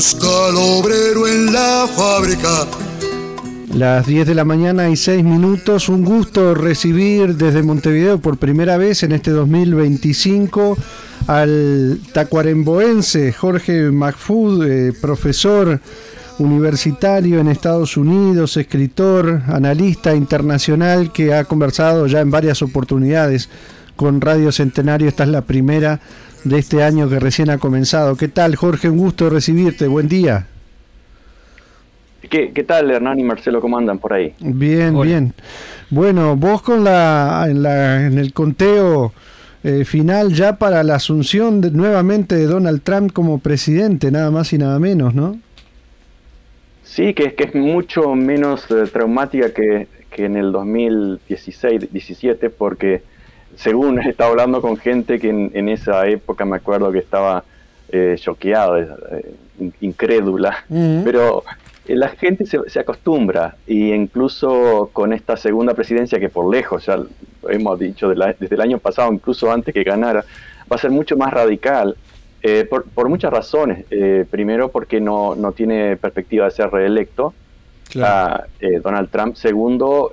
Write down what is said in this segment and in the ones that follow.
busca al obrero en la fábrica. Las 10 de la mañana y 6 minutos, un gusto recibir desde Montevideo por primera vez en este 2025 al tacuaremboense Jorge McFood, eh, profesor universitario en Estados Unidos, escritor, analista internacional que ha conversado ya en varias oportunidades con Radio Centenario. Esta es la primera de este año que recién ha comenzado. ¿Qué tal, Jorge? Un gusto recibirte. Buen día. ¿Qué, tal, Hernán y Marcelo? ¿Cómo andan por ahí? Bien, bien. Bueno, vos con la en, la, en el conteo eh, final ya para la asunción nuevamente de Donald Trump como presidente, nada más y nada menos, ¿no? Sí, que, que es mucho menos eh, traumática que, que en el 2016-17, porque según he estado hablando con gente que en, esa época me acuerdo que estaba eh, choqueada, eh, incrédula, pero eh, la gente se, se, acostumbra y incluso con esta segunda presidencia que por lejos, ya hemos dicho desde el año pasado, incluso antes que ganara, va a ser mucho más radical. Eh, por, por, muchas razones. Eh, primero porque no, no, tiene perspectiva de ser reelecto a Donald Trump. Segundo,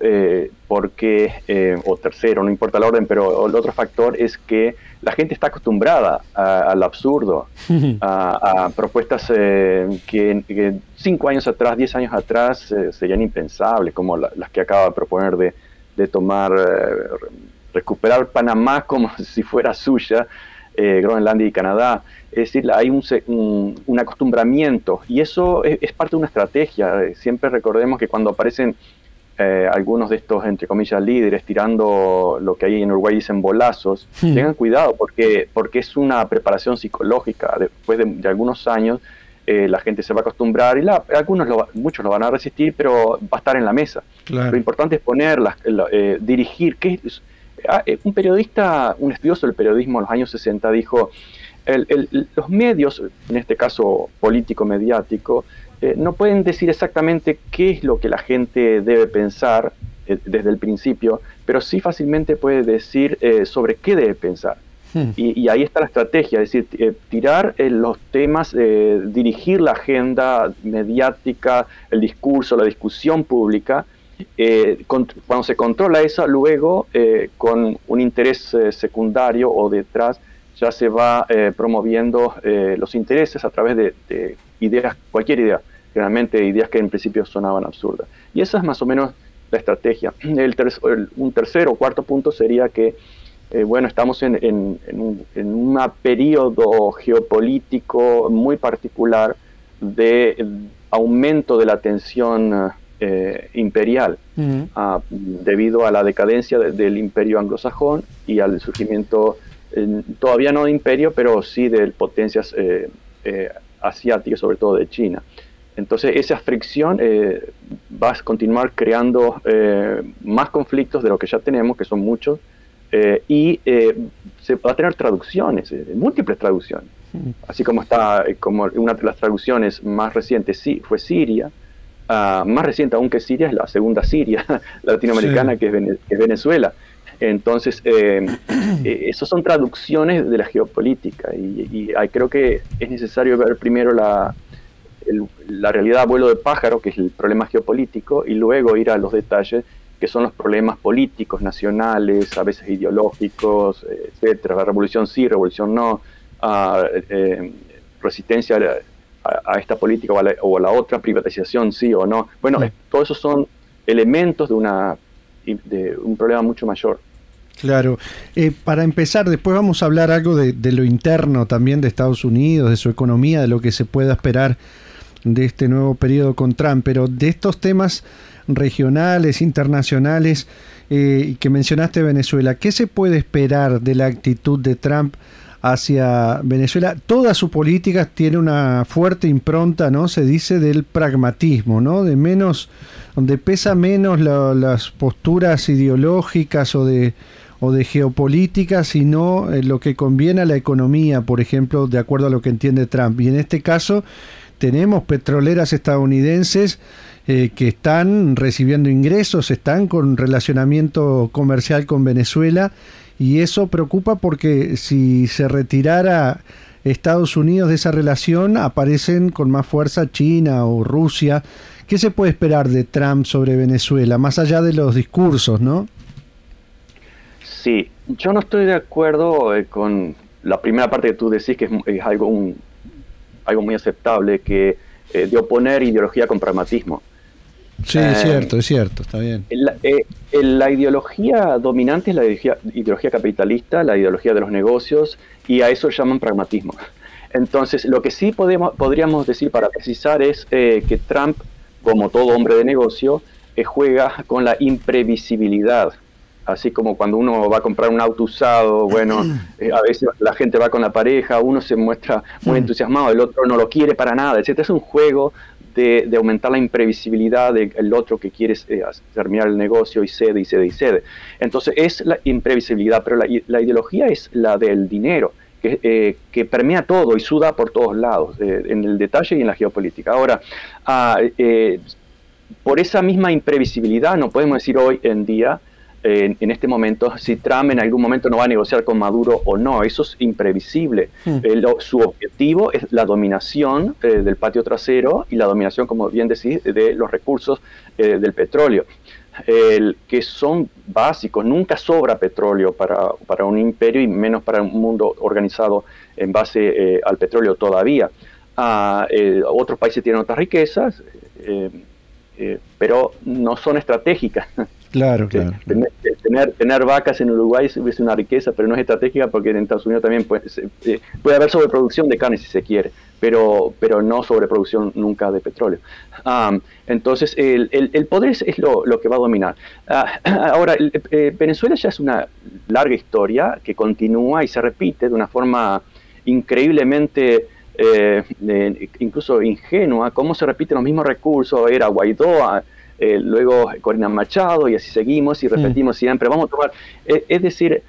porque, o tercero, no importa el orden, pero el otro factor es que la gente está acostumbrada al absurdo, a, propuestas eh, que, cinco años atrás, diez años atrás eh, serían impensables, como las que acaba de proponer de, tomar, eh, recuperar Panamá como si fuera suya, Groenlandia y Canadá. Es decir, hay un, un, acostumbramiento y eso es, parte de una estrategia. Siempre recordemos que cuando aparecen eh, algunos de estos, entre comillas, líderes tirando lo que hay en Uruguay dicen bolazos, tengan cuidado porque, porque es una preparación psicológica. Después de, algunos años, eh, la gente se va a acostumbrar y la, algunos, muchos lo van a resistir, pero va a estar en la mesa. Lo importante es ponerlas, eh, dirigir. ¿qué un periodista, un estudioso del periodismo en los años 60 dijo, los medios, en este caso político-mediático, eh, no pueden decir exactamente qué es lo que la gente debe pensar eh, desde el principio, pero sí fácilmente puede decir eh, sobre qué debe pensar. Hmm. Y, ahí está la estrategia, es decir, tirar los temas, dirigir la agenda mediática, el discurso, la discusión pública. Cuando se controla eso, luego con un interés secundario o detrás, ya se va promoviendo los intereses a través de ideas, cualquier idea, generalmente ideas que en principio sonaban absurdas. Y esa es más o menos la estrategia. El un tercer o cuarto punto sería que, eh, bueno, estamos en, en, un en periodo geopolítico muy particular de aumento de la tensión eh, imperial ah, debido a la decadencia del imperio anglosajón y al surgimiento, todavía no de imperio, pero sí de potencias eh, asiática, sobre todo de China. Entonces esa fricción eh, va a continuar creando eh, más conflictos de lo que ya tenemos, que son muchos, eh, y se va a tener traducciones, múltiples traducciones. Así como está, como una de las traducciones más recientes sí, fue Siria, ah, más reciente aún que Siria es la segunda Siria latinoamericana que, es Venezuela. Entonces, eh, eh, esas son traducciones de la geopolítica y, creo que es necesario ver primero la, la realidad a vuelo de pájaro, que es el problema geopolítico, y luego ir a los detalles, que son los problemas políticos, nacionales, a veces ideológicos, etcétera. La revolución sí, revolución no, eh, resistencia a, esta política o a, la, otra, privatización sí o no. Bueno, todos esos son elementos de una de un problema mucho mayor. Claro. Eh, para empezar, después vamos a hablar algo de, lo interno también de Estados Unidos, de su economía, de lo que se pueda esperar de este nuevo periodo con Trump, pero de estos temas regionales, internacionales, eh, que mencionaste Venezuela, ¿qué se puede esperar de la actitud de Trump hacia Venezuela? Toda su política tiene una fuerte impronta, ¿no? Se dice del pragmatismo, ¿no? De menos, donde pesa menos las posturas ideológicas o de o de geopolítica, sino eh, lo que conviene a la economía, por ejemplo, de acuerdo a lo que entiende Trump. Y en este caso tenemos petroleras estadounidenses eh, que están recibiendo ingresos, están con relacionamiento comercial con Venezuela y eso preocupa porque si se retirara Estados Unidos de esa relación aparecen con más fuerza China o Rusia. ¿Qué se puede esperar de Trump sobre Venezuela, más allá de los discursos, no? Sí, yo no estoy de acuerdo eh, con la primera parte que tú decís, que es, algo, un, algo muy aceptable, que eh, de oponer ideología con pragmatismo. Sí, es eh, cierto, es cierto, está bien. La, la ideología dominante es la ideología, ideología, capitalista, la ideología de los negocios, y a eso llaman pragmatismo. Entonces, lo que sí podemos, podríamos decir para precisar es que Trump, como todo hombre de negocio, juega con la imprevisibilidad así como cuando uno va a comprar un auto usado, bueno, eh, a veces la gente va con la pareja, uno se muestra muy mm. entusiasmado, el otro no lo quiere para nada, etc. Es un juego de, aumentar la imprevisibilidad del otro que quiere eh, terminar el negocio y cede y cede y cede. Entonces es la imprevisibilidad, pero la, ideología es la del dinero. Que, eh, que, permea todo y suda por todos lados, en el detalle y en la geopolítica. Ahora, ah, por esa misma imprevisibilidad, no podemos decir hoy en día en, este momento si Trump en algún momento no va a negociar con Maduro o no. Eso es imprevisible. Hmm. Eh, su objetivo es la dominación eh, del patio trasero y la dominación, como bien decís, de los recursos eh, del petróleo. que son básicos, nunca sobra petróleo para, para, un imperio y menos para un mundo organizado en base al petróleo todavía. Ah, otros países tienen otras riquezas, pero no son estratégicas. Claro, claro. Tener, tener, vacas en Uruguay es una riqueza, pero no es estratégica porque en Estados Unidos también puede, eh, puede haber sobreproducción de carne si se quiere, pero, pero no sobreproducción nunca de petróleo. entonces, el, el, poder es, lo, lo, que va a dominar. Ah, ahora, eh, Venezuela ya es una larga historia que continúa y se repite de una forma increíblemente... Eh, incluso ingenua, cómo se repiten los mismos recursos, era Guaidó, eh, luego Corina Machado y así seguimos y repetimos siempre, vamos a tomar, eh, es decir,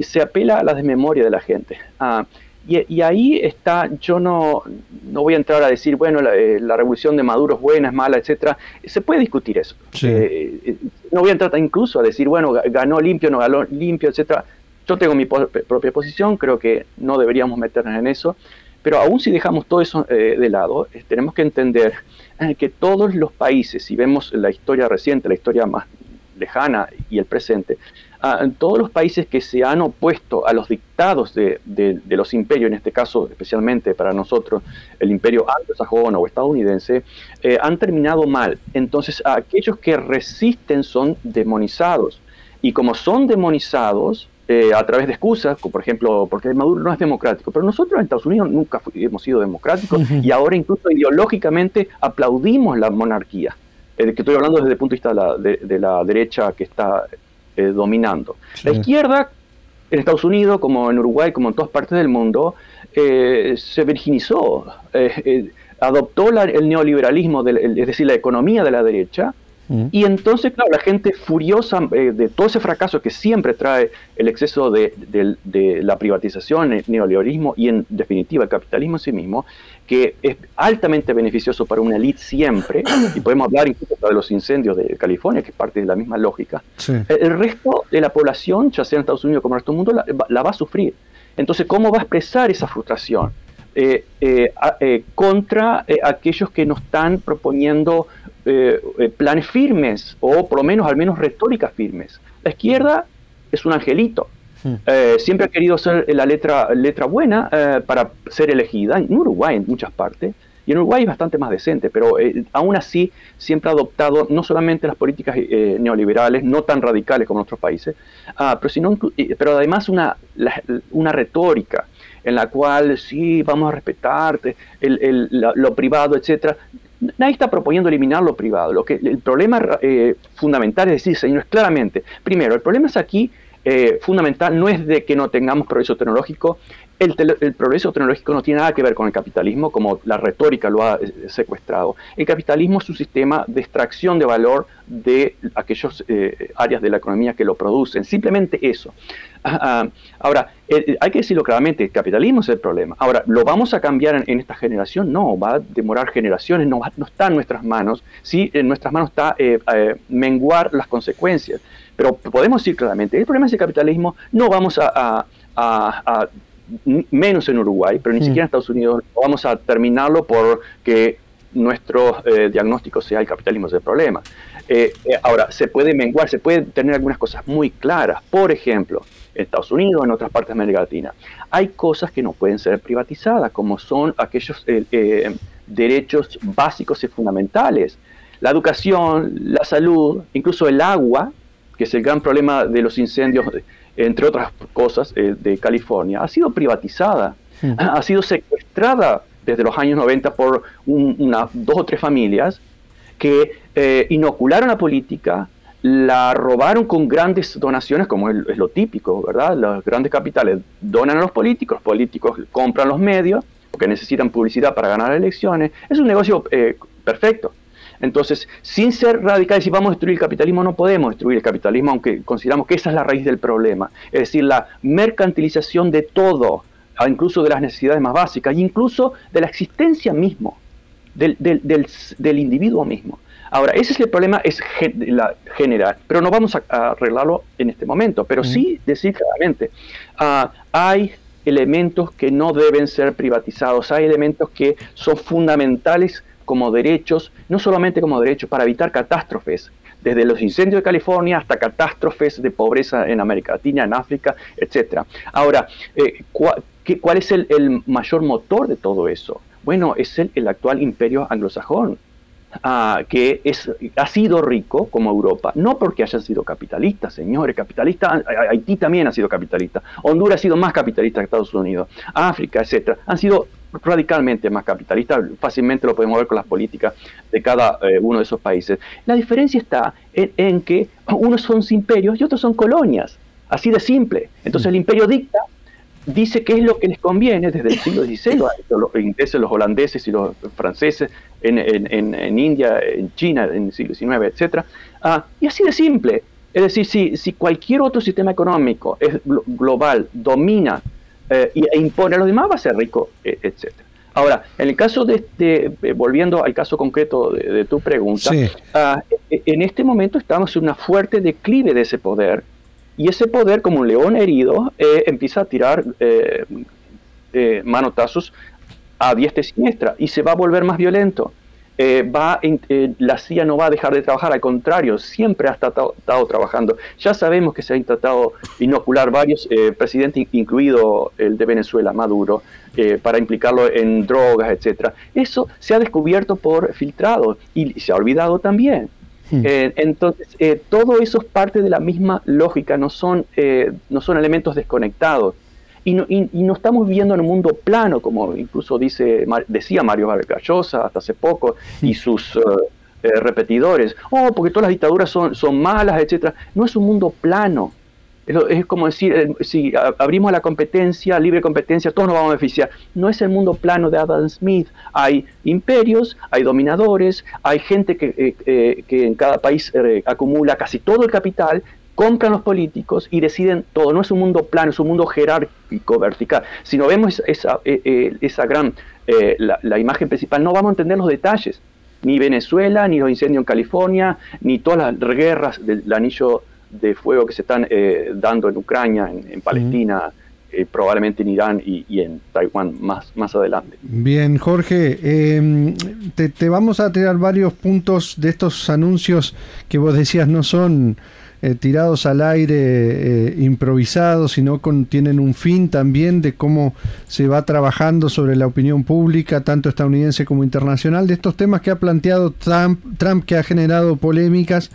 se apela a la desmemoria de la gente. Ah, y, ahí está, yo no, no voy a entrar a decir, bueno, la, eh, revolución de Maduro es buena, es mala, etcétera. Se puede discutir eso. no voy a entrar incluso a decir, bueno, ganó limpio, no ganó limpio, etcétera. Yo tengo mi propia posición, creo que no deberíamos meternos en eso. Pero aún si dejamos todo eso de lado, tenemos que entender que todos los países, si vemos la historia reciente, la historia más lejana y el presente, ah, todos los países que se han opuesto a los dictados de, los imperios, en este caso especialmente para nosotros el imperio anglosajón o estadounidense, eh, han terminado mal. Entonces aquellos que resisten son demonizados. Y como son demonizados, eh, a través de excusas, como por ejemplo, porque Maduro no es democrático. Pero nosotros en Estados Unidos nunca hemos sido democráticos y ahora incluso ideológicamente aplaudimos la monarquía. Eh, que estoy hablando desde el punto de vista de la, derecha que está eh, dominando. La izquierda en Estados Unidos, como en Uruguay, como en todas partes del mundo, se virginizó, adoptó el neoliberalismo, es decir, la economía de la derecha, y entonces, claro, la gente furiosa eh, de todo ese fracaso que siempre trae el exceso de, la privatización, el neoliberalismo y en definitiva el capitalismo en sí mismo, que es altamente beneficioso para una élite siempre, y podemos hablar incluso de los incendios de California, que es parte de la misma lógica, el, resto de la población, ya sea en Estados Unidos como en el resto del mundo, la, va a sufrir. Entonces, ¿cómo va a expresar esa frustración? Eh, eh, contra aquellos que nos están proponiendo eh, eh, planes firmes o por lo menos al menos retóricas firmes. La izquierda es un angelito. Hmm. Eh, siempre ha querido ser la letra, letra buena para ser elegida, en Uruguay en muchas partes, y en Uruguay es bastante más decente, pero aún así siempre ha adoptado no solamente las políticas neoliberales, no tan radicales como en otros países, ah, pero, sino, pero además una, una retórica en la cual sí, vamos a respetarte, el, lo privado, etcétera, Nadie está proponiendo eliminar lo privado. Lo que, el problema eh, fundamental es decir, señores, claramente, primero, el problema es aquí eh, fundamental no es de que no tengamos progreso tecnológico, el, progreso tecnológico no tiene nada que ver con el capitalismo, como la retórica lo ha eh, secuestrado. El capitalismo es un sistema de extracción de valor de aquellas áreas de la economía que lo producen. Simplemente eso. Ah, ah, ahora, hay que decirlo claramente, el capitalismo es el problema. Ahora, ¿lo vamos a cambiar en, esta generación? No, va a demorar generaciones, no, no, está en nuestras manos. Sí, en nuestras manos está eh, eh, menguar las consecuencias. Pero podemos decir claramente, el problema es el capitalismo, no vamos a, menos en Uruguay, pero ni mm. siquiera en Estados Unidos vamos a terminarlo porque nuestro eh, diagnóstico sea el capitalismo es el problema. Eh, eh, ahora, se puede menguar, se puede tener algunas cosas muy claras. Por ejemplo, en Estados Unidos, en otras partes de América Latina, hay cosas que no pueden ser privatizadas, como son aquellos derechos básicos y fundamentales. La educación, la salud, incluso el agua, que es el gran problema de los incendios, entre otras cosas, de California, ha sido privatizada, hmm. ha sido secuestrada desde los años 90 por una, dos o tres familias que eh, inocularon la política, la robaron con grandes donaciones, como es, lo típico, ¿verdad? Los grandes capitales donan a los políticos, los políticos compran los medios, porque necesitan publicidad para ganar elecciones. Es un negocio eh, perfecto. Entonces, sin ser radicales, si vamos a destruir el capitalismo, no podemos destruir el capitalismo, aunque consideramos que esa es la raíz del problema. Es decir, la mercantilización de todo, incluso de las necesidades más básicas, e incluso de la existencia mismo, del, del, individuo mismo. Ahora, ese es el problema es general, pero no vamos a, arreglarlo en este momento, pero sí decir claramente, ah, hay elementos que no deben ser privatizados, hay elementos que son fundamentales como derechos, no solamente como derechos para evitar catástrofes, desde los incendios de California hasta catástrofes de pobreza en América Latina, en África, etc. Ahora, eh, ¿cuál es el, mayor motor de todo eso? Bueno, es el, actual imperio anglosajón, ah, que es, ha sido rico como Europa, no porque hayan sido capitalistas, señores, capitalistas, Haití también ha sido capitalista, Honduras ha sido más capitalista que Estados Unidos, África, etcétera, han sido radicalmente más capitalistas, fácilmente lo podemos ver con las políticas de cada eh, uno de esos países. La diferencia está en, que unos son imperios y otros son colonias, así de simple. Entonces el imperio dicta, dice qué es lo que les conviene desde el siglo XVI, los ingleses, los holandeses y los franceses en, en, India, en China, en el siglo XIX, etc. Ah, y así de simple. Es decir, si, si cualquier otro sistema económico es global domina eh, e impone a los demás, va a ser rico, e, etc. Ahora, en el caso de, eh, volviendo al caso concreto de, tu pregunta, e, en este momento estamos en una fuerte declive de ese poder y ese poder, como un león herido, eh, empieza a tirar manotazos a diestra y siniestra y se va a volver más violento. Eh, va, eh, la CIA no va a dejar de trabajar, al contrario, siempre ha estado, trabajando. Ya sabemos que se ha intentado inocular varios eh, presidentes, incluido el de Venezuela, Maduro, para implicarlo en drogas, etcétera. Eso se ha descubierto por filtrado y se ha olvidado también. Hmm. entonces, todo eso es parte de la misma lógica, no son, no son elementos desconectados. Y no, estamos viviendo en un mundo plano, como incluso dice, decía Mario Vargas hasta hace poco, y sus eh, eh, repetidores. Oh, porque todas las dictaduras son, son malas, etcétera. No es un mundo plano. Es, como decir, eh, si abrimos la competencia, libre competencia, todos nos vamos a beneficiar. No es el mundo plano de Adam Smith. Hay imperios, hay dominadores, hay gente que, que en cada país acumula casi todo el capital compran los políticos y deciden todo. No es un mundo plano, es un mundo jerárquico, vertical. Si no vemos esa, eh, eh, esa gran, eh, la, imagen principal, no vamos a entender los detalles. Ni Venezuela, ni los incendios en California, ni todas las guerras del anillo de fuego que se están dando en Ucrania, en, Palestina. probablemente en Irán y, en Taiwán más, más adelante. Bien, Jorge, em, te, te, vamos a tirar varios puntos de estos anuncios que vos decías no son eh, tirados al aire, eh, improvisados, sino con, tienen un fin también de cómo se va trabajando sobre la opinión pública, tanto estadounidense como internacional, de estos temas que ha planteado Trump, Trump que ha generado polémicas.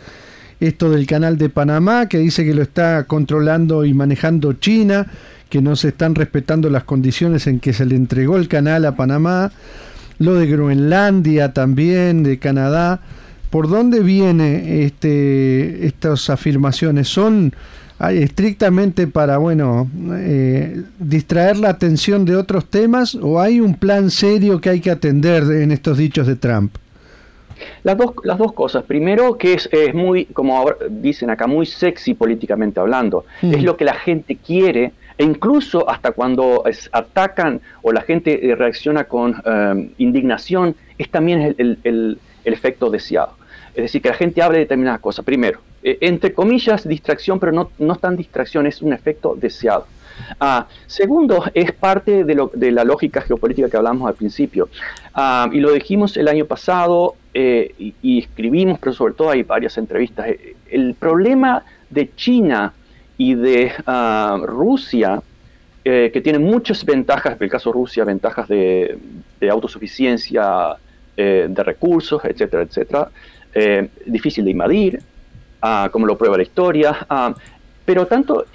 Esto del canal de Panamá, que dice que lo está controlando y manejando China, que no se están respetando las condiciones en que se le entregó el canal a Panamá. Lo de Groenlandia también, de Canadá. ¿Por dónde viene este, estas afirmaciones? ¿Son estrictamente para, bueno, eh, distraer la atención de otros temas o hay un plan serio que hay que atender en estos dichos de Trump? Las dos, las dos cosas. Primero, que es, muy, como dicen acá, muy sexy políticamente hablando. Es mm. lo que la gente quiere, e incluso hasta cuando atacan o la gente eh, reacciona con eh, indignación, es también el efecto deseado. Es decir, que la gente hable de determinadas cosas. Primero, eh, entre comillas, distracción, pero no, no es tan distracción, es un efecto deseado. Ah, segundo, es parte de, la lógica geopolítica que hablamos al principio. Ah, y lo dijimos el año pasado eh, y, escribimos, pero sobre todo hay varias entrevistas. Eh, el problema de China y de ah, Rusia, que tienen muchas ventajas, en el caso de Rusia, ventajas de autosuficiencia, de recursos, etcétera, etcétera, difícil de invadir, como lo prueba la historia, pero tanto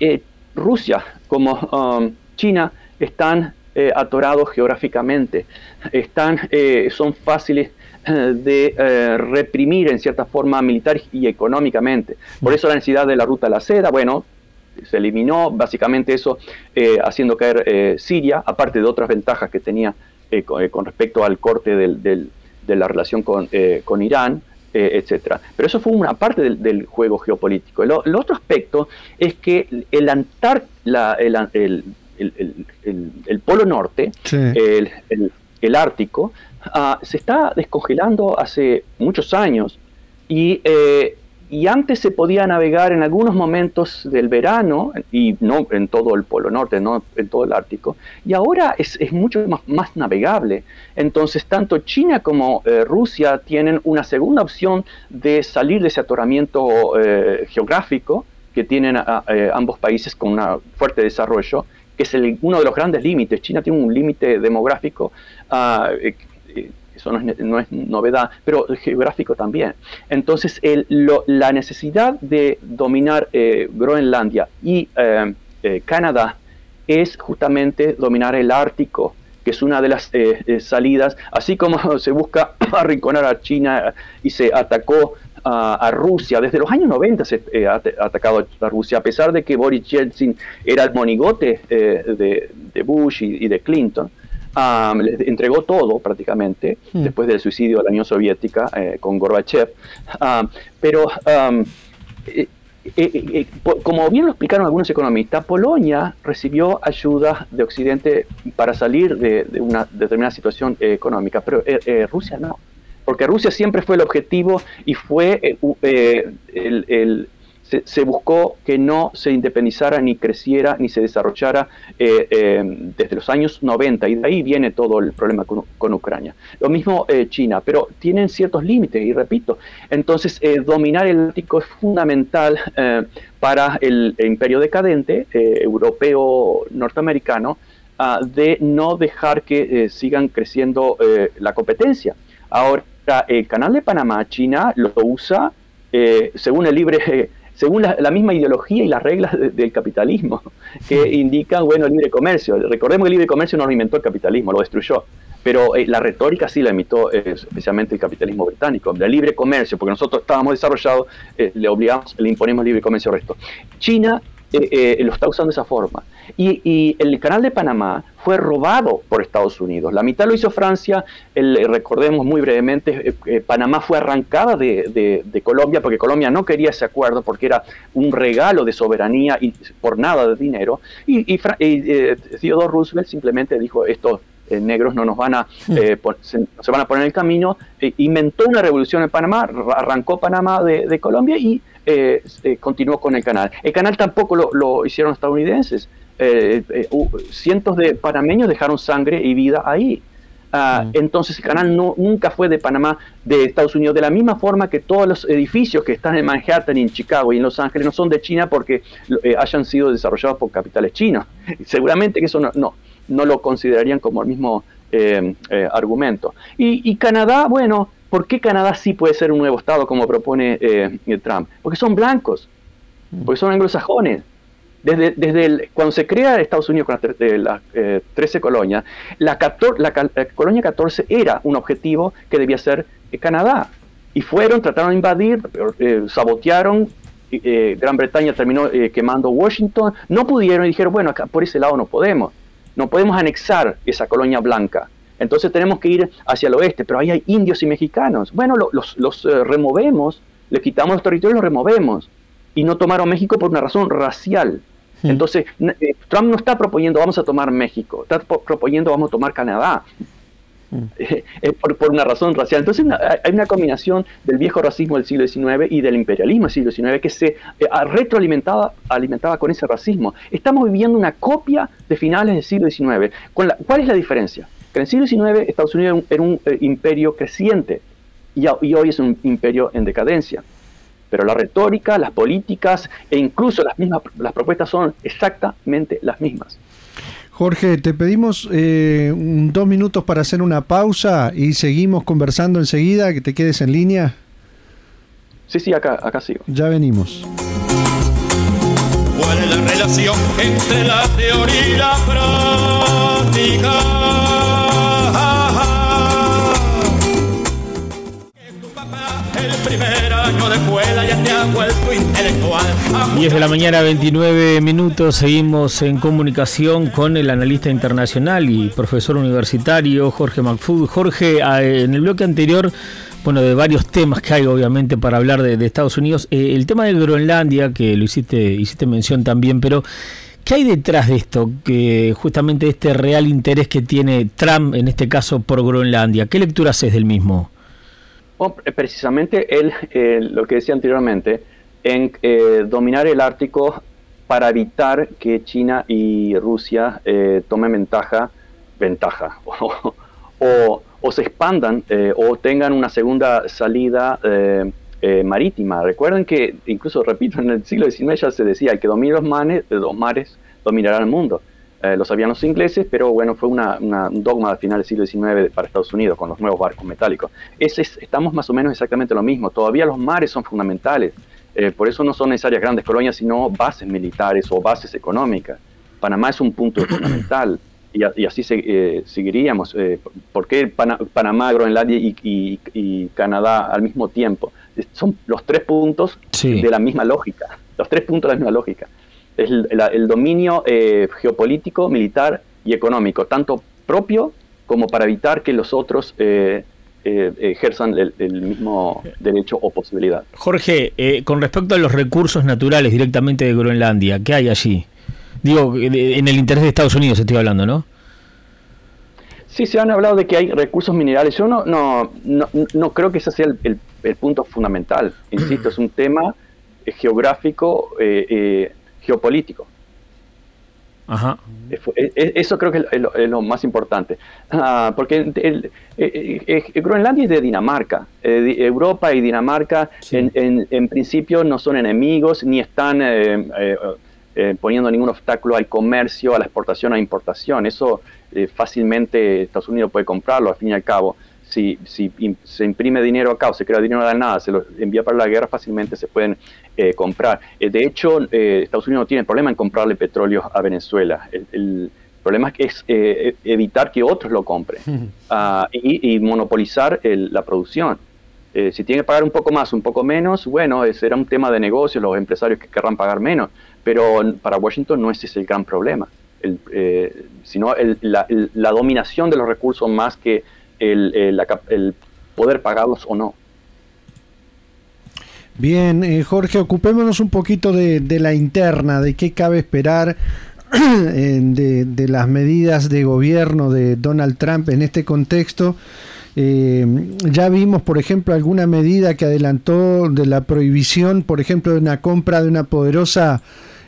Rusia como um, China están eh, atorados geográficamente, están, eh, son fáciles eh, de reprimir en cierta forma militar y económicamente. Por eso la necesidad de la ruta de la seda, bueno, se eliminó básicamente eso haciendo caer Siria, aparte de otras ventajas que tenía con, respecto al corte de la relación con Irán, eh, etcétera. Pero eso fue una parte del, juego geopolítico. El, otro aspecto es que el Antar, el, Polo Norte, el, Ártico, ah, se está descongelando hace muchos años y eh, y antes se podía navegar en algunos momentos del verano, y no en todo el Polo Norte, no en todo el Ártico, y ahora es, mucho más, navegable. Entonces, tanto China como eh, Rusia tienen una segunda opción de salir de ese atoramiento eh, geográfico que tienen eh, ambos países con un fuerte desarrollo, que es uno de los grandes límites. China tiene un límite demográfico ah, eso no es, novedad, pero geográfico también. Entonces, la necesidad de dominar eh, Groenlandia y eh, eh, Canadá es justamente dominar el Ártico, que es una de las salidas, así como se busca arrinconar a China y se atacó a, Rusia. Desde los años 90 se ha atacado a Rusia, a pesar de que Boris Yeltsin era el monigote de, Bush y, de Clinton le entregó todo prácticamente hmm. después del suicidio de la Unión Soviética eh, con Gorbachev. pero eh, eh, como bien lo explicaron algunos economistas, Polonia recibió ayuda de Occidente para salir de, una determinada situación económica, pero Rusia no porque Rusia siempre fue el objetivo y fue el, se, buscó que no se independizara, ni creciera, ni se desarrollara eh, eh, desde los años 90, y de ahí viene todo el problema con, Ucrania. Lo mismo eh, China, pero tienen ciertos límites, y repito, entonces dominar el Ártico es fundamental para el, imperio decadente europeo norteamericano, ah, de no dejar que sigan creciendo la competencia. Ahora, el canal de Panamá, China lo usa según el libre según la, misma ideología y las reglas del capitalismo, que indican, bueno, el libre comercio. Recordemos que el libre comercio no lo inventó el capitalismo, lo destruyó. Pero eh, la retórica sí la imitó eh, especialmente el capitalismo británico, el libre comercio, porque nosotros estábamos desarrollados, eh, le obligamos, le imponemos libre comercio al resto. China lo está usando de esa forma. Y, el canal de Panamá fue robado por Estados Unidos. La mitad lo hizo Francia, el, recordemos muy brevemente, eh, eh, Panamá fue arrancada de, Colombia porque Colombia no quería ese acuerdo porque era un regalo de soberanía y por nada de dinero. Y, y eh, Theodore Roosevelt simplemente dijo, estos negros no nos van a, se, van a poner en el camino, inventó una revolución en Panamá, arrancó Panamá de, Colombia y continuó con el canal. El canal tampoco lo, lo hicieron estadounidenses. Eh, eh, cientos de panameños dejaron sangre y vida ahí. Ah. Entonces el canal no, nunca fue de Panamá, de Estados Unidos, de la misma forma que todos los edificios que están en Manhattan, en Chicago y en Los Ángeles no son de China porque eh, hayan sido desarrollados por capitales chinos. Seguramente que eso no, no, lo considerarían como el mismo argumento. Y, y, Canadá, bueno, ¿por qué Canadá sí puede ser un nuevo Estado como propone Trump? Porque son blancos, porque son anglosajones desde, desde cuando se crea Estados Unidos con las, 13 colonias, la, la, colonia 14 era un objetivo que debía ser eh, Canadá. Y fueron, trataron de invadir, eh, sabotearon, eh, Gran Bretaña terminó quemando Washington, no pudieron y dijeron, bueno, acá por ese lado no podemos, no podemos anexar esa colonia blanca. Entonces tenemos que ir hacia el oeste, pero ahí hay indios y mexicanos. Bueno, los, los removemos, le quitamos los territorios y los removemos. Y no tomaron México por una razón racial. Entonces, eh, Trump no está proponiendo vamos a tomar México, está proponiendo vamos a tomar Canadá. Es por, una razón racial. Entonces hay una combinación del viejo racismo del siglo XIX y del imperialismo del siglo XIX que se eh, retroalimentaba alimentaba con ese racismo. Estamos viviendo una copia de finales del siglo XIX. ¿Cuál es la diferencia? Que en el siglo XIX Estados Unidos era un, eh, imperio creciente y, y hoy es un imperio en decadencia pero la retórica, las políticas e incluso las mismas las propuestas son exactamente las mismas. Jorge, te pedimos eh, dos minutos para hacer una pausa y seguimos conversando enseguida, que te quedes en línea. Sí, sí, acá, acá sigo. Ya venimos. ¿Cuál es la relación entre la teoría y la práctica? 10 de la mañana, 29 minutos. Seguimos en comunicación con el analista internacional y profesor universitario Jorge McFood. Jorge, en el bloque anterior, bueno, de varios temas que hay obviamente para hablar de, Estados Unidos, eh, el tema de Groenlandia, que lo hiciste, hiciste mención también, pero ¿qué hay detrás de esto? Que justamente este real interés que tiene Trump, en este caso, por Groenlandia. ¿Qué lectura haces del mismo? Precisamente él, eh, lo que decía anteriormente, en eh, dominar el Ártico para evitar que China y Rusia eh, tomen ventaja, ventaja o, se expandan o tengan una segunda salida marítima. Recuerden que, incluso repito, en el siglo XIX ya se decía que domina los mares, los mares dominarán el mundo. Eh, lo sabían los ingleses, pero bueno, fue una, un dogma al final del siglo XIX para Estados Unidos con los nuevos barcos metálicos. estamos más o menos exactamente lo mismo. Todavía los mares son fundamentales. Eh, por eso no son necesarias grandes colonias, sino bases militares o bases económicas. Panamá es un punto fundamental y, así eh, seguiríamos. ¿Por qué Panamá, Groenlandia y, Canadá al mismo tiempo? Son los tres puntos de la misma lógica. Los tres puntos de la misma lógica es el, dominio eh, geopolítico, militar y económico, tanto propio como para evitar que los otros eh, eh, ejerzan el, mismo derecho o posibilidad. Jorge, con respecto a los recursos naturales directamente de Groenlandia, ¿qué hay allí? Digo, en el interés de Estados Unidos estoy hablando, ¿no? Sí, se han hablado de que hay recursos minerales. Yo no, no, no, creo que ese sea el, punto fundamental. Insisto, es un tema geográfico geopolítico. Ajá. Eso creo que es lo, más importante. Ah, porque el, Groenlandia es de Dinamarca. Eh, Europa y Dinamarca en, principio no son enemigos ni están eh, eh, poniendo ningún obstáculo al comercio, a la exportación, a la importación. Eso fácilmente Estados Unidos puede comprarlo al fin y al cabo si, se imprime dinero acá o se crea dinero de la nada, se lo envía para la guerra, fácilmente se pueden eh, comprar. Eh, de hecho, eh, Estados Unidos no tiene problema en comprarle petróleo a Venezuela. El, problema es evitar que otros lo compren ah, y, monopolizar la producción. si tiene que pagar un poco más, un poco menos, bueno, será un tema de negocio, los empresarios que querrán pagar menos, pero para Washington no ese es el gran problema. sino la, la dominación de los recursos más que el, poder pagarlos o no. Bien, eh, Jorge, ocupémonos un poquito de, la interna, de qué cabe esperar de, las medidas de gobierno de Donald Trump en este contexto. Eh, ya vimos, por ejemplo, alguna medida que adelantó de la prohibición, por ejemplo, de una compra de una poderosa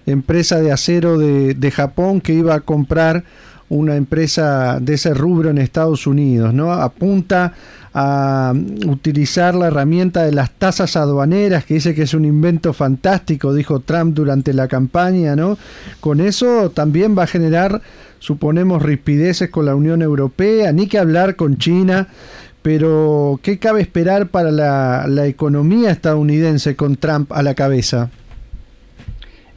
empresa de acero de, de Japón que iba a comprar una empresa de ese rubro en Estados Unidos, ¿no? Apunta a utilizar la herramienta de las tasas aduaneras, que dice que es un invento fantástico, dijo Trump durante la campaña, ¿no? Con eso también va a generar, suponemos, rispideces con la Unión Europea, ni que hablar con China, pero ¿qué cabe esperar para la, la economía estadounidense con Trump a la cabeza?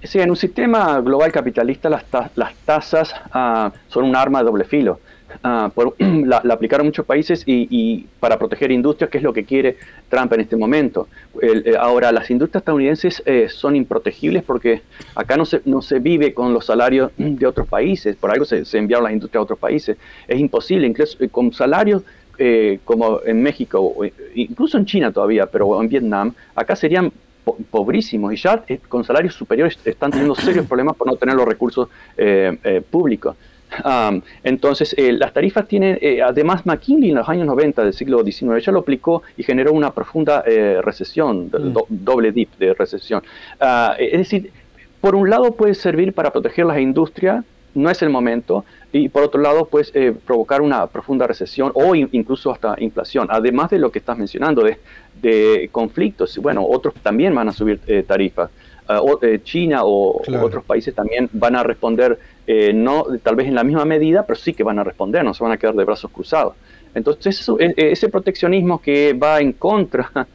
Sí, en un sistema global capitalista las, las tasas ah, son un arma de doble filo. Ah, la, aplicaron muchos países y, para proteger industrias, que es lo que quiere Trump en este momento. Eh, ahora, las industrias estadounidenses eh, son improtegibles porque acá no se, no se vive con los salarios de otros países, por algo se, enviaron las industrias a otros países. Es imposible, incluso eh, con salarios como en México, incluso en China todavía, pero en Vietnam, acá serían pobrísimos y ya eh, con salarios superiores están teniendo serios problemas por no tener los recursos eh, eh, públicos. entonces, eh, las tarifas tienen, eh, además McKinley en los años 90 del siglo XIX ya lo aplicó y generó una profunda eh, recesión, mm. doble dip de recesión. Ah, es decir, por un lado puede servir para proteger las industrias, no es el momento, y por otro lado, pues provocar una profunda recesión o incluso hasta inflación, además de lo que estás mencionando, de, de conflictos. Bueno, otros también van a subir tarifas. Ah, China o otros países también van a responder eh, no tal vez en la misma medida, pero sí que van a responder, no se van a quedar de brazos cruzados. Entonces, e, e, ese proteccionismo que va en contra,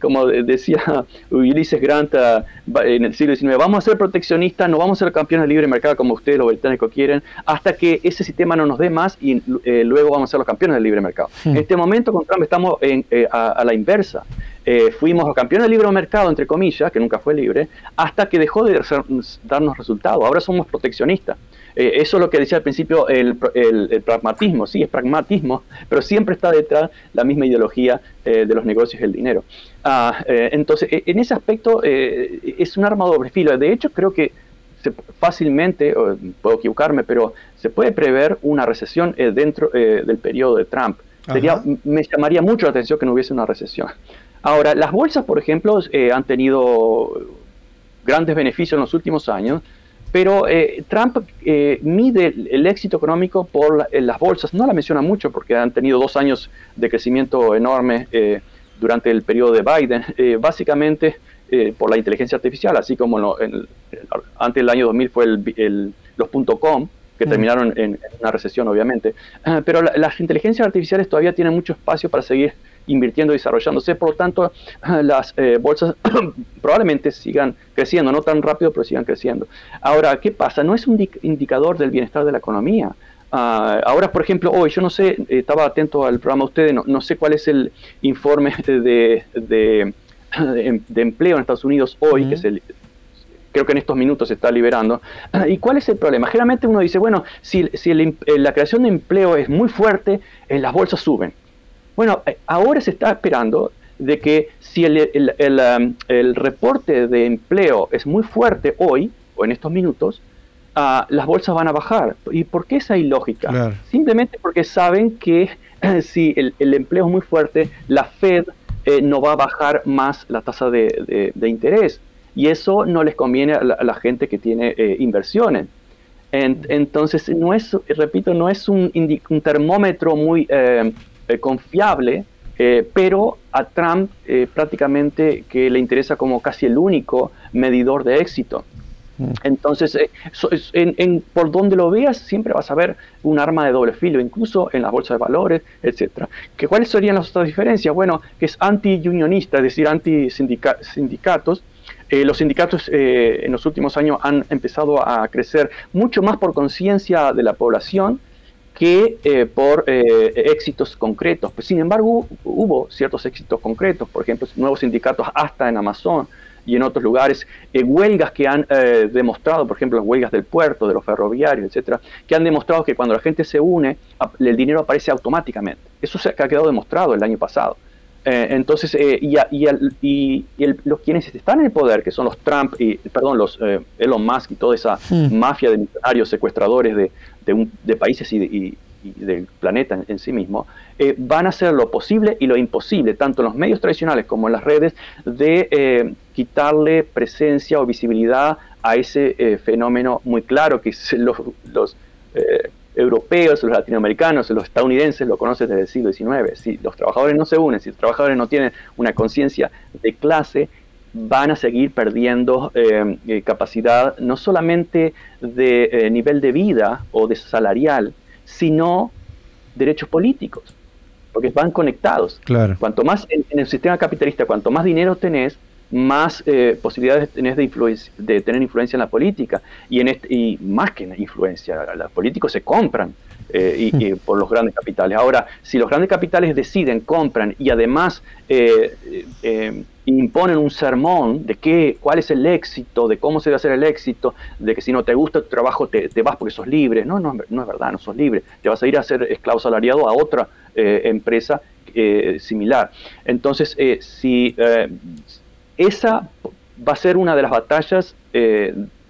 como decía Ulises Grant ah, en el siglo XIX, vamos a ser proteccionistas, no vamos a ser campeones de libre mercado como ustedes los británicos quieren, hasta que ese sistema no nos dé más y eh, luego vamos a ser los campeones del libre mercado. Hmm. En este momento con Trump estamos eh, a la inversa. Eh, fuimos a campeón del libre mercado, entre comillas, que nunca fue libre, hasta que dejó de darnos resultados. Ahora somos proteccionistas. Eh, eso es lo que decía al principio el, pragmatismo. Sí, es pragmatismo, pero siempre está detrás la misma ideología eh, de los negocios y el dinero. Ah, entonces, e, en ese aspecto es un arma doble filo. De hecho, creo que fácilmente, puedo equivocarme, pero se puede prever una recesión dentro del periodo de Trump. Sería, me llamaría mucho la atención que no hubiese una recesión. Ahora, las bolsas, por ejemplo, eh, han tenido grandes beneficios en los últimos años, pero eh, Trump eh, mide el, éxito económico por las bolsas. No la menciona mucho porque han tenido dos años de crecimiento enorme durante el periodo de Biden, básicamente por la inteligencia artificial, así como antes del año 2000 fue el, los .com, que mm. terminaron en, una recesión, obviamente. Ah, pero las inteligencias artificiales todavía tienen mucho espacio para seguir invirtiendo y desarrollándose. Por lo tanto, las eh, bolsas probablemente sigan creciendo, no tan rápido, pero sigan creciendo. Ahora, ¿qué pasa? No es un indicador del bienestar de la economía. Ah, ahora, por ejemplo, hoy, yo no sé, estaba atento al programa de ustedes, no, sé cuál es el informe de, de, empleo en Estados Unidos hoy, que es el, creo que en estos minutos se está liberando. ¿Y cuál es el problema? Generalmente uno dice, bueno, si, si la creación de empleo es muy fuerte, eh, las bolsas suben. Bueno, eh, ahora se está esperando de que si el, um, el, reporte de empleo es muy fuerte hoy o en estos minutos, ah, las bolsas van a bajar. ¿Y por qué esa ilógica? Simplemente porque saben que si el, empleo es muy fuerte, la Fed eh, no va a bajar más la tasa de, interés. Y eso no les conviene a la, gente que tiene eh, inversiones. entonces, no es, repito, no es un, un termómetro muy eh, confiable, eh, pero a Trump eh, prácticamente que le interesa como casi el único medidor de éxito. Mm. Entonces, en, por donde lo veas, siempre vas a ver un arma de doble filo, incluso en las bolsas de valores, etcétera. ¿Que, ¿Cuáles serían las otras diferencias? Bueno, que es anti-unionista, es decir, anti-sindicatos. los sindicatos en los últimos años han empezado a crecer mucho más por conciencia de la población que eh, por eh, éxitos concretos. Pues, sin embargo, hubo ciertos éxitos concretos, por ejemplo, nuevos sindicatos hasta en Amazon y en otros lugares, eh, huelgas que han demostrado, por ejemplo, las huelgas del puerto, de los ferroviarios, etcétera, que han demostrado que cuando la gente se une, el dinero aparece automáticamente. Eso se ha quedado demostrado el año pasado. entonces, y, y, los quienes están en el poder, que son los Trump y, perdón, los Elon Musk y toda esa hmm. mafia de millonarios secuestradores de, de, países y, del planeta en, sí mismo, eh, van a hacer lo posible y lo imposible, tanto en los medios tradicionales como en las redes, de eh, quitarle presencia o visibilidad a ese eh, fenómeno muy claro que los, los europeos, los latinoamericanos, los estadounidenses lo conocen desde el siglo XIX. Si los trabajadores no se unen, si los trabajadores no tienen una conciencia de clase, van a seguir perdiendo eh, eh, capacidad no solamente de eh, nivel de vida o de salarial, sino derechos políticos, porque van conectados. Claro. Cuanto más en, el sistema capitalista, cuanto más dinero tenés, más posibilidades tenés de, de tener influencia en la política y, en este, y más que influencia, los políticos se compran. y, por los grandes capitales. Ahora, si los grandes capitales deciden, compran y además imponen un sermón de qué, cuál es el éxito, de cómo se debe hacer el éxito, de que si no te gusta tu trabajo te, vas porque sos libre. No, no, no es verdad, no sos libre. Te vas a ir a ser esclavo salariado a otra eh, empresa eh, similar. Entonces, eh, si esa va a ser una de las batallas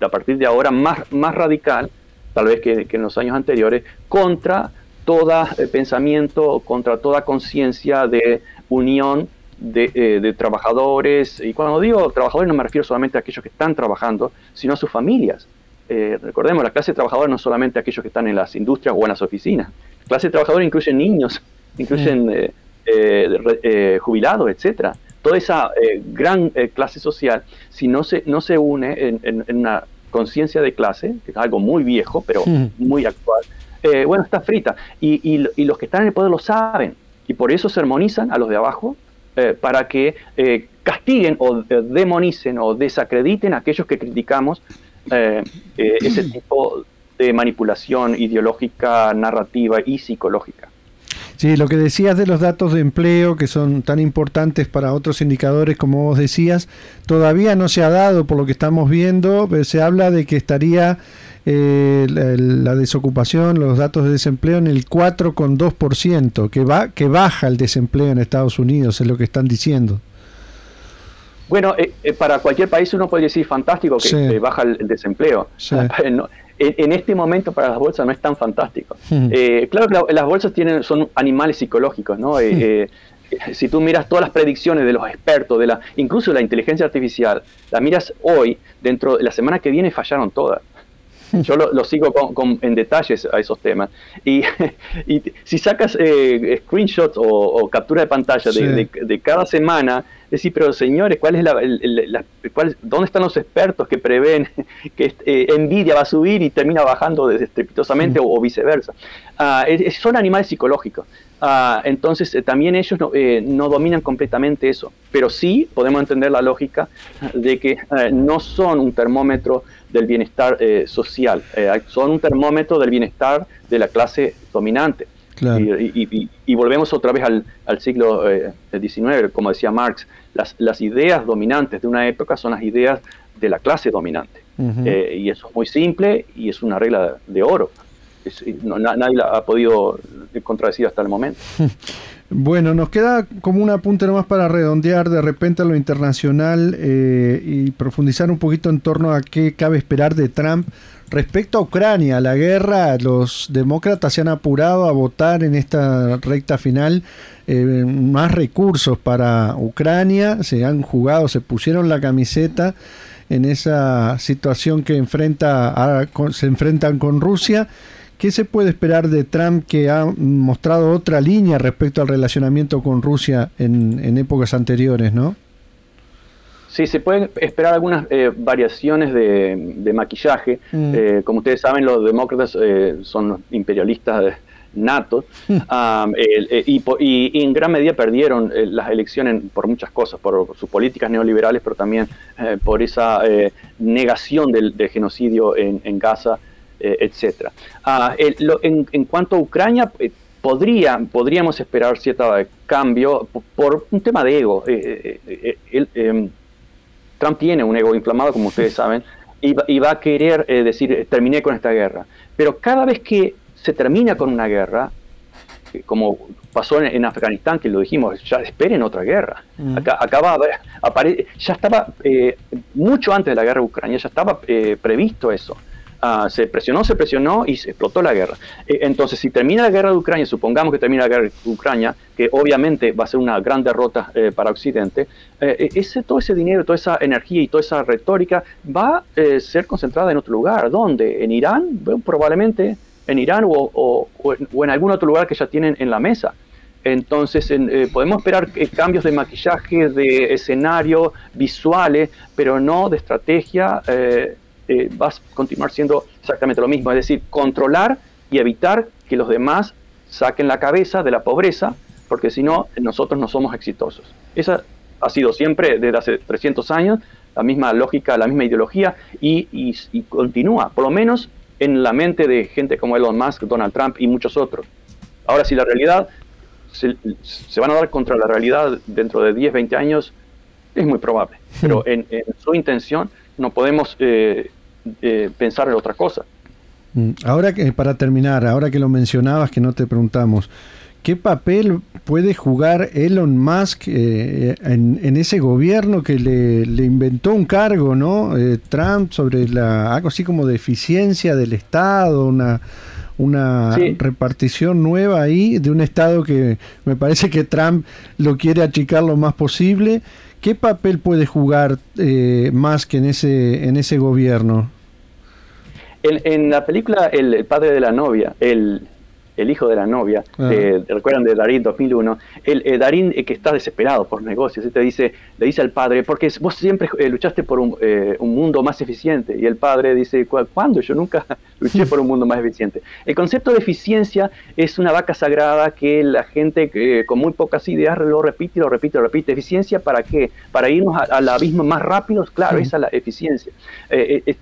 a partir de ahora más, más radical tal vez que, en los años anteriores, contra todo pensamiento, contra toda conciencia de unión de, trabajadores. Y cuando digo trabajadores no me refiero solamente a aquellos que están trabajando, sino a sus familias. recordemos, la clase trabajadora no solamente aquellos que están en las industrias o en las oficinas. La clase trabajadora incluye niños, incluyen jubilados, etcétera toda esa eh, gran eh, clase social, si no se, no se une en, una conciencia de clase, que es algo muy viejo, pero muy actual, eh, bueno, está frita. Y, los que están en el poder lo saben. Y por eso sermonizan a los de abajo para que castiguen o demonicen o desacrediten a aquellos que criticamos ese tipo de manipulación ideológica, narrativa y psicológica. Sí, lo que decías de los datos de empleo, que son tan importantes para otros indicadores, como vos decías, todavía no se ha dado por lo que estamos viendo. Se habla de que estaría eh, la, desocupación, los datos de desempleo en el 4,2%, que, va, que baja el desempleo en Estados Unidos, es lo que están diciendo. Bueno, eh, eh, para cualquier país uno podría decir fantástico que, baja el, desempleo. en, este momento para las bolsas no es tan fantástico. Eh, claro que las bolsas tienen, son animales psicológicos, ¿no? Eh, eh, si tú miras todas las predicciones de los expertos, de la, incluso la inteligencia artificial, las miras hoy, dentro de la semana que viene fallaron todas. Yo lo, sigo con, en detalles a esos temas. Y, si sacas screenshots o, captura de pantalla de, cada semana, decir, pero señores, ¿cuál es la, ¿dónde están los expertos que prevén que eh, Nvidia va a subir y termina bajando estrepitosamente o, viceversa? Ah, son animales psicológicos. Ah, entonces, eh, también ellos eh, no, dominan completamente eso, pero sí podemos entender la lógica de que no son un termómetro del bienestar social, son un termómetro del bienestar de la clase dominante. Y, volvemos otra vez al, siglo XIX, eh, como decía Marx, las, las, ideas dominantes de una época son las ideas de la clase dominante. Eh, y eso es muy simple y es una regla de oro. nadie la ha podido contradecir hasta el momento. Bueno, nos queda como un apunte nomás para redondear de repente a lo internacional eh, y profundizar un poquito en torno a qué cabe esperar de Trump Respecto a Ucrania, la guerra, los demócratas se han apurado a votar en esta recta final eh, más recursos para Ucrania, se han jugado, se pusieron la camiseta en esa situación que enfrenta se enfrentan con Rusia. ¿Qué se puede esperar de Trump que ha mostrado otra línea respecto al relacionamiento con Rusia en, en épocas anteriores, no? Sí, se pueden esperar algunas eh, variaciones de, maquillaje. Mm. Eh, como ustedes saben, los demócratas eh, son imperialistas natos mm. y, en gran medida perdieron las elecciones por muchas cosas, por, sus políticas neoliberales, pero también por esa negación del, genocidio en, Gaza, etc. Ah, en, cuanto a Ucrania, podría, podríamos esperar cierto cambio por, un tema de ego. Em, Trump tiene un ego inflamado, como ustedes saben, y va, a querer eh, decir, eh, terminé con esta guerra. Pero cada vez que se termina con una guerra, eh, como pasó en, Afganistán, que lo dijimos, ya esperen otra guerra. Mm. Acá, acaba, ya estaba, mucho antes de la guerra de Ucrania, ya estaba previsto eso. Ah, se presionó, se presionó y se explotó la guerra. Eh, entonces, si termina la guerra de Ucrania, supongamos que termina la guerra de Ucrania, que obviamente va a ser una gran derrota eh, para Occidente, eh, ese, todo ese dinero, toda esa energía y toda esa retórica va a ser concentrada en otro lugar. ¿Dónde? ¿En Irán? probablemente en Irán o, en, algún otro lugar que ya tienen en la mesa. Entonces podemos esperar cambios de maquillaje, de escenario, visuales, pero no de estrategia eh, va a continuar siendo exactamente lo mismo, es decir, controlar y evitar que los demás saquen la cabeza de la pobreza, porque si no, nosotros no somos exitosos. Esa ha sido siempre, desde hace 300 años, la misma lógica, la misma ideología, y, continúa, por lo menos en la mente de gente como Elon Musk, Donald Trump y muchos otros. Ahora, si la realidad se, van a dar contra la realidad dentro de 10, 20 años, es muy probable, pero hmm. en, su intención no podemos eh, eh, pensar en otra cosa. Mm, ahora que, para terminar, ahora que lo mencionabas, que no te preguntamos, ¿qué papel puede jugar Elon Musk eh, en, ese gobierno que le, inventó un cargo, ¿no? Eh, Trump sobre la algo así como de eficiencia del Estado, una una repartición nueva ahí de un Estado que me parece que Trump lo quiere achicar lo más posible. ¿Qué papel puede jugar eh, Musk en ese en ese gobierno? En, la película el, padre de la novia, el, el hijo de la novia, ah. recuerdan de Darín 2001, el, eh, Darín eh, que está desesperado por negocios, te dice, le dice al padre, porque vos siempre eh, luchaste por un, un, mundo más eficiente, y el padre dice, ¿cuándo? Yo nunca luché por un mundo más eficiente. El concepto de eficiencia es una vaca sagrada que la gente con muy pocas ideas lo repite, lo repite, lo repite. ¿Eficiencia para qué? Para irnos al abismo más rápido, claro, esa es la eficiencia.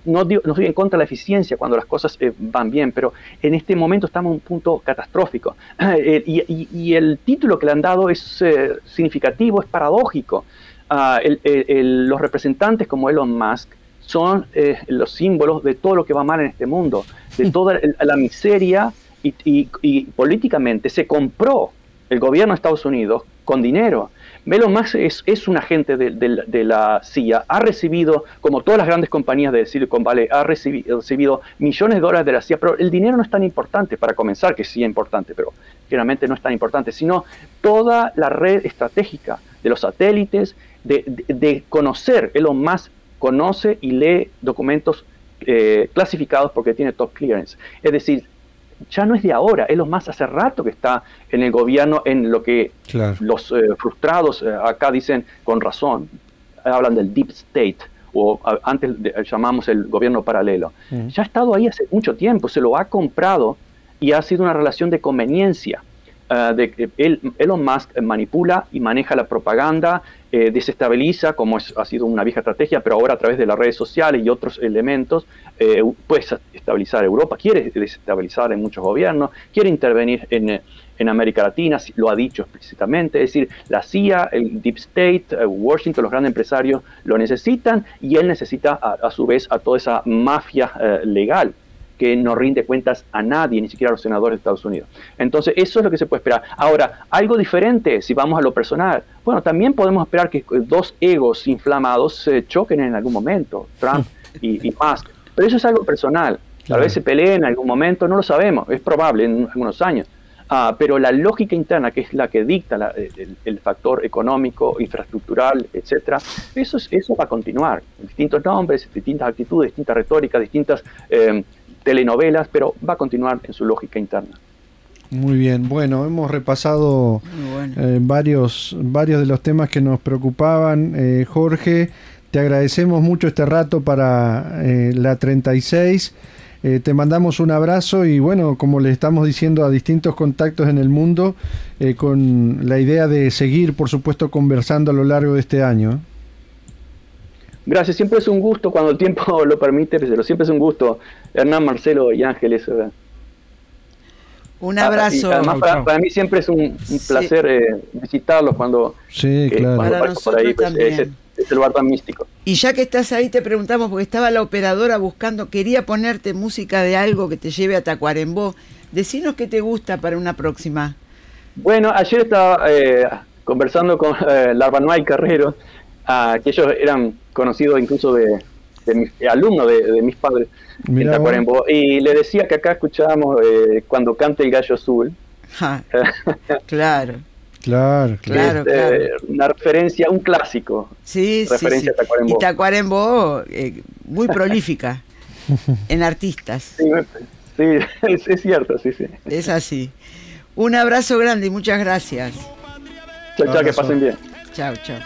no, no estoy en contra de la eficiencia cuando las cosas van bien, pero en este momento estamos en un punto catastrófico. Eh, y, el título que le han dado es eh, significativo, es paradójico. Ah, los representantes como Elon Musk son eh, los símbolos de todo lo que va mal en este mundo, de toda la miseria y políticamente se compró el gobierno de Estados Unidos con dinero Elon Musk es, un agente de, la CIA, ha recibido, como todas las grandes compañías de Silicon Valley, ha recibido, millones de dólares de la CIA, pero el dinero no es tan importante para comenzar, que sí es importante, pero generalmente no es tan importante, sino toda la red estratégica de los satélites, de, conocer, Elon Musk conoce y lee documentos eh, clasificados porque tiene top clearance. Es decir, ya no es de ahora, es lo más hace rato que está en el gobierno, en lo que los eh, frustrados eh, acá dicen con razón, hablan del deep state, o antes llamamos el gobierno paralelo. Mm. Ya ha estado ahí hace mucho tiempo, se lo ha comprado y ha sido una relación de conveniencia. Eh, de, él, Elon Musk manipula y maneja la propaganda, desestabiliza, como ha sido una vieja estrategia, pero ahora a través de las redes sociales y otros elementos, eh, puede estabilizar Europa, quiere desestabilizar en muchos gobiernos, quiere intervenir en, América Latina, lo ha dicho explícitamente, es decir, la CIA, el Deep State, eh, Washington, los grandes empresarios lo necesitan y él necesita a, su vez a toda esa mafia eh, legal que no rinde cuentas a nadie, ni siquiera a los senadores de Estados Unidos. Entonces, eso es lo que se puede esperar. Ahora, algo diferente, si vamos a lo personal, bueno, también podemos esperar que dos egos inflamados se choquen en algún momento, Trump y, y Musk. Pero eso es algo personal. Tal vez se peleen en algún momento, no lo sabemos, es probable en algunos años. Ah, pero la lógica interna, que es la que dicta el, factor económico, infraestructural, etcétera, eso, eso va a continuar. Distintos nombres, distintas actitudes, distintas retóricas, distintas eh, telenovelas, pero va a continuar en su lógica interna. Muy bien, bueno, hemos repasado eh, varios, varios de los temas que nos preocupaban. Eh, Jorge, te agradecemos mucho este rato para eh, la 36. Eh, te mandamos un abrazo y bueno, como le estamos diciendo a distintos contactos en el mundo, eh, con la idea de seguir, por supuesto, conversando a lo largo de este año. Gracias, siempre es un gusto cuando el tiempo lo permite, pero siempre es un gusto. Hernán, Marcelo y Ángeles. Un abrazo. además, para, mí siempre es un, placer visitarlos cuando. Sí, claro. Para nosotros pues, también ese lugar tan místico. Y ya que estás ahí, te preguntamos, porque estaba la operadora buscando, quería ponerte música de algo que te lleve a Tacuarembó. Decinos qué te gusta para una próxima. Bueno, ayer estaba eh, conversando con eh, Larvanuay Carrero, ah, que ellos eran conocidos incluso de, mis alumnos de, mis padres en Tacuarembó, y le decía que acá escuchábamos eh, cuando canta el gallo azul. claro. Claro, claro. Este, una referencia, un clásico. Sí, referencia sí, A Tacuarembó. Y Tacuarembó, eh, muy prolífica en artistas. Sí, es, cierto, sí, sí. Es así. Un abrazo grande y muchas gracias. Chao, chao, que pasen bien. Chao, chao.